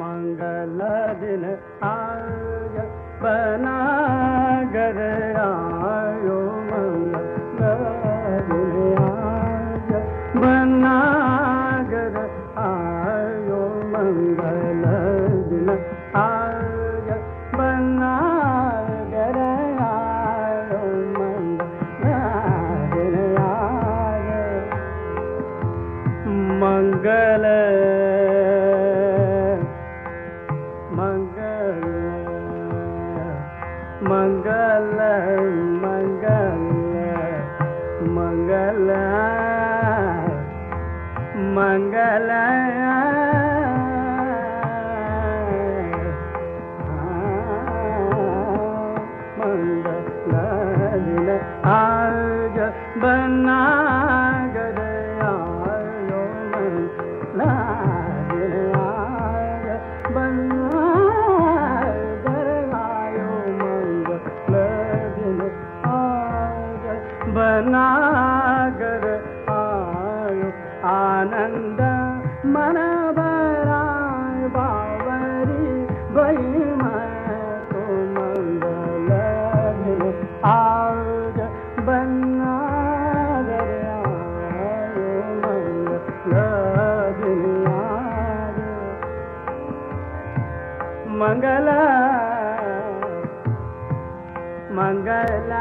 मंगल दिन आज बना कर आयो मंगल दिन आज बना कर आयो मंगल दिन आज बना कर आयो मंगल दिन आज मंगल मंगल மங்கள மங்கள ஆக பன்னாகரையாயோ மங்களாதின ஆக பன்னாகரையாயோ மங்களாதின ஆக பன்னா मंगल मंगल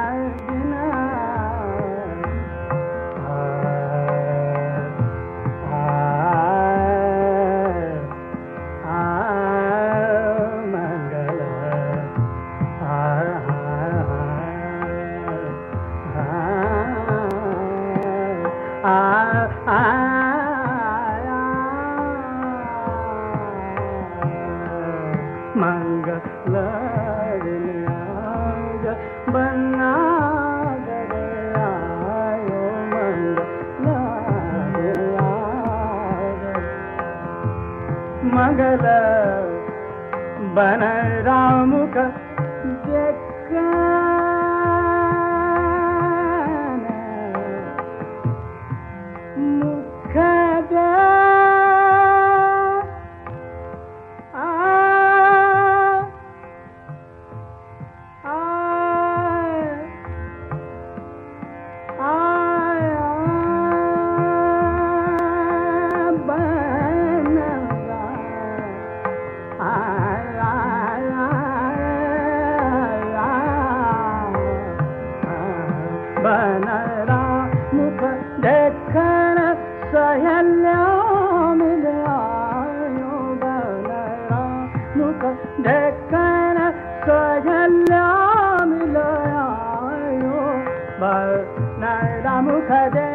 मंग लाग बना आयो मंग मंगल बन राम का जग بنى رامك دكن السهى اليوم العيوب بنى رامك دكن السهى اليوم العيوب بنى رامك دكن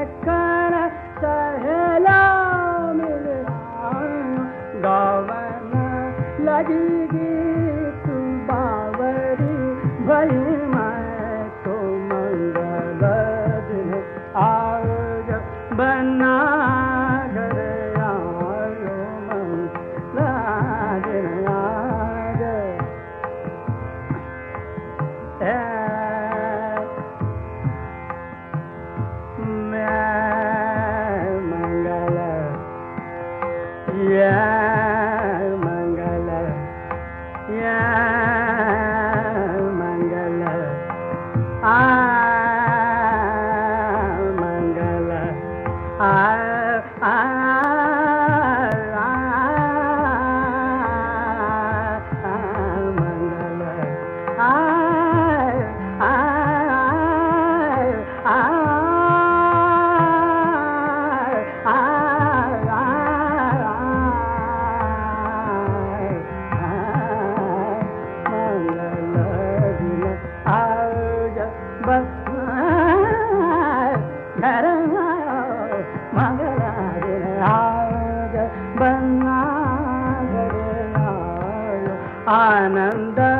ananda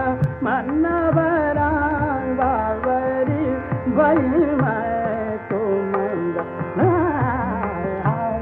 manavara bavari valmai tumanda ai ai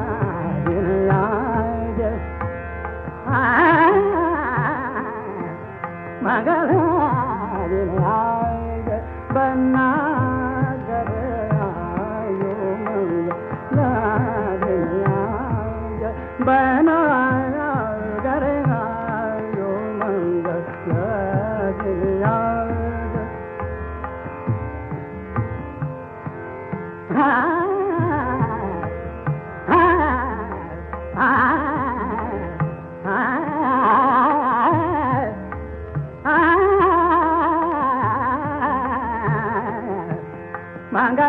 ना Manga